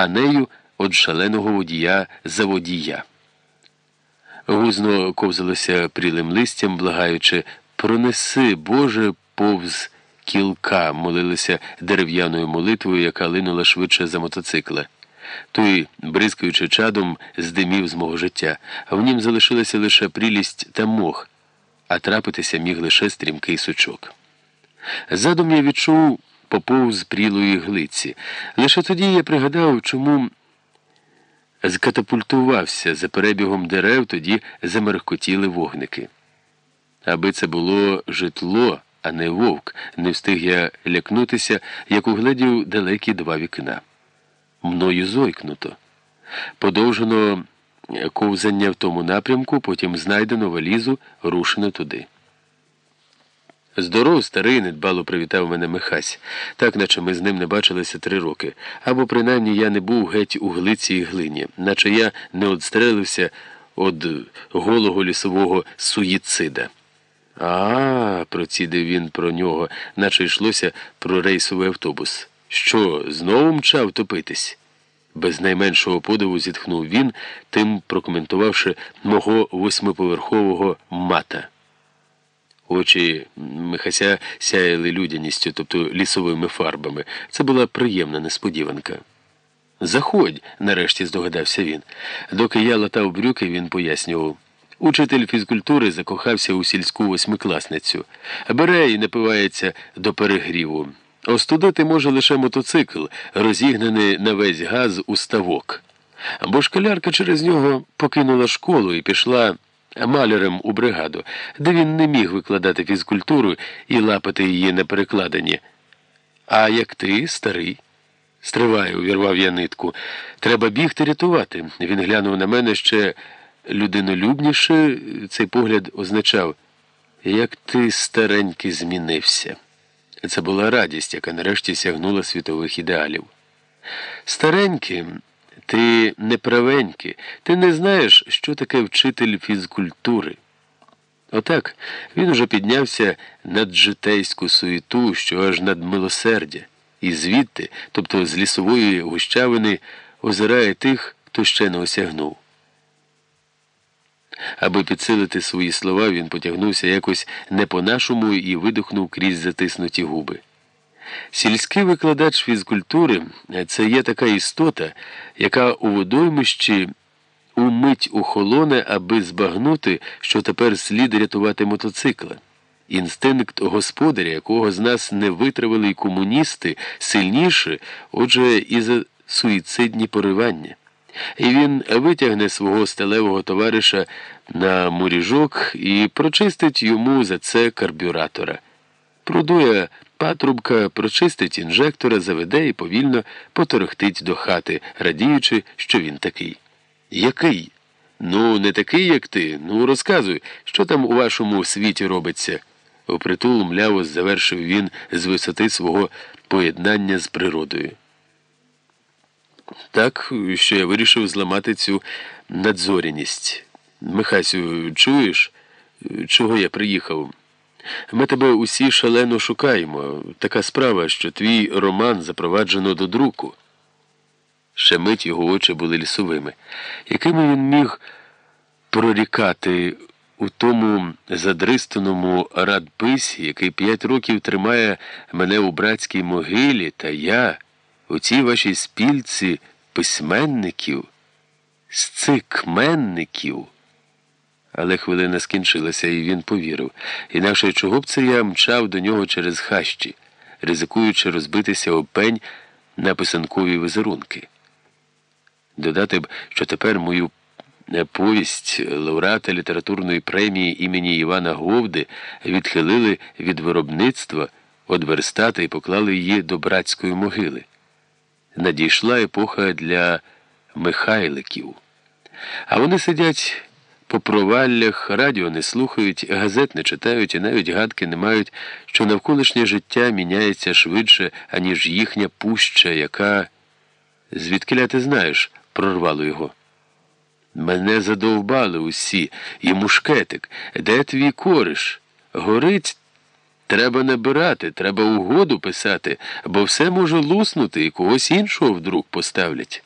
а нею від шаленого водія заводія. Гузно ковзалося прілим листям, благаючи Пронеси, Боже, повз кілка, молилися дерев'яною молитвою, яка линула швидше за мотоцикла. Той, бризкаючи чадом, здимів з мого життя, в нім залишилася лише прілість та мох, а трапитися міг лише стрімкий сучок. Задум я відчув поповз прілої глиці. Лише тоді я пригадав, чому зкатапультувався за перебігом дерев, тоді замеркотіли вогники. Аби це було житло, а не вовк, не встиг я лякнутися, як угледів далекі два вікна. Мною зойкнуто. Подовжено ковзання в тому напрямку, потім знайдено валізу, рушено туди. Здоров, старий, недбало привітав мене Михась, так наче ми з ним не бачилися три роки. Або принаймні я не був геть у глиці і глині, наче я не одстрелився від голого лісового суїцида. А, процідив він про нього, наче йшлося про рейсовий автобус. Що, знову мчав топитись? Без найменшого подиву зітхнув він, тим прокоментувавши мого восьмиповерхового мата. Очі Михася сяяли людяністю, тобто лісовими фарбами. Це була приємна несподіванка. Заходь, нарешті здогадався він. Доки я латав брюки, він пояснював. Учитель фізкультури закохався у сільську восьмикласницю, бере і напивається до перегріву. Остудити може лише мотоцикл, розігнаний на весь газ у ставок. Бо школярка через нього покинула школу і пішла малярем у бригаду, де він не міг викладати фізкультуру і лапати її на перекладині. А як ти, старий? Стривай, увірвав я нитку. Треба бігти рятувати. Він глянув на мене ще людинолюбніше, цей погляд означав, як ти старенький змінився. Це була радість, яка нарешті сягнула світових ідеалів. Старенький. Ти неправенький, ти не знаєш, що таке вчитель фізкультури. Отак він уже піднявся над житейську суєту, що аж над милосердя, і звідти, тобто з лісової гущавини, озирає тих, хто ще не осягнув. Аби підсилити свої слова, він потягнувся якось не по-нашому і видихнув крізь затиснуті губи. Сільський викладач фізкультури це є така істота, яка у водоймищі умить ухолоне, аби збагнути, що тепер слід рятувати мотоцикла. Інстинкт господаря, якого з нас не витравили й комуністи, сильніше, отже, і за суїцидні поривання. І він витягне свого сталевого товариша на муріжок і прочистить йому за це карбюратора. Продує Патрубка прочистить інжектора, заведе і повільно поторохтить до хати, радіючи, що він такий. Який? Ну, не такий, як ти. Ну, розказуй, що там у вашому світі робиться. Опритул мляво завершив він з висоти свого поєднання з природою. Так, що я вирішив зламати цю надзоряність. Михасю, чуєш, чого я приїхав? Ми тебе усі шалено шукаємо. Така справа, що твій роман запроваджено до друку. Ще мить його очі були лісовими. Якими він міг прорікати у тому задристаному радписі, який п'ять років тримає мене у братській могилі, та я, у цій вашій спільці письменників, сцикменників. Але хвилина скінчилася, і він повірив. Інакше чого б це я мчав до нього через хащі, ризикуючи розбитися об пень на писанкові візерунки. Додати б, що тепер мою повість лауреата літературної премії імені Івана Говди відхилили від виробництва від верстата і поклали її до братської могили. Надійшла епоха для Михайликів. А вони сидять по проваллях, радіо не слухають, газет не читають і навіть гадки не мають, що навколишнє життя міняється швидше, аніж їхня пуща, яка. Звідкиля ти знаєш, прорвало його. Мене задовбали усі, і мушкетик. Де твій кориш? Горить. Треба набирати, треба угоду писати, бо все може луснути і когось іншого вдруг поставлять.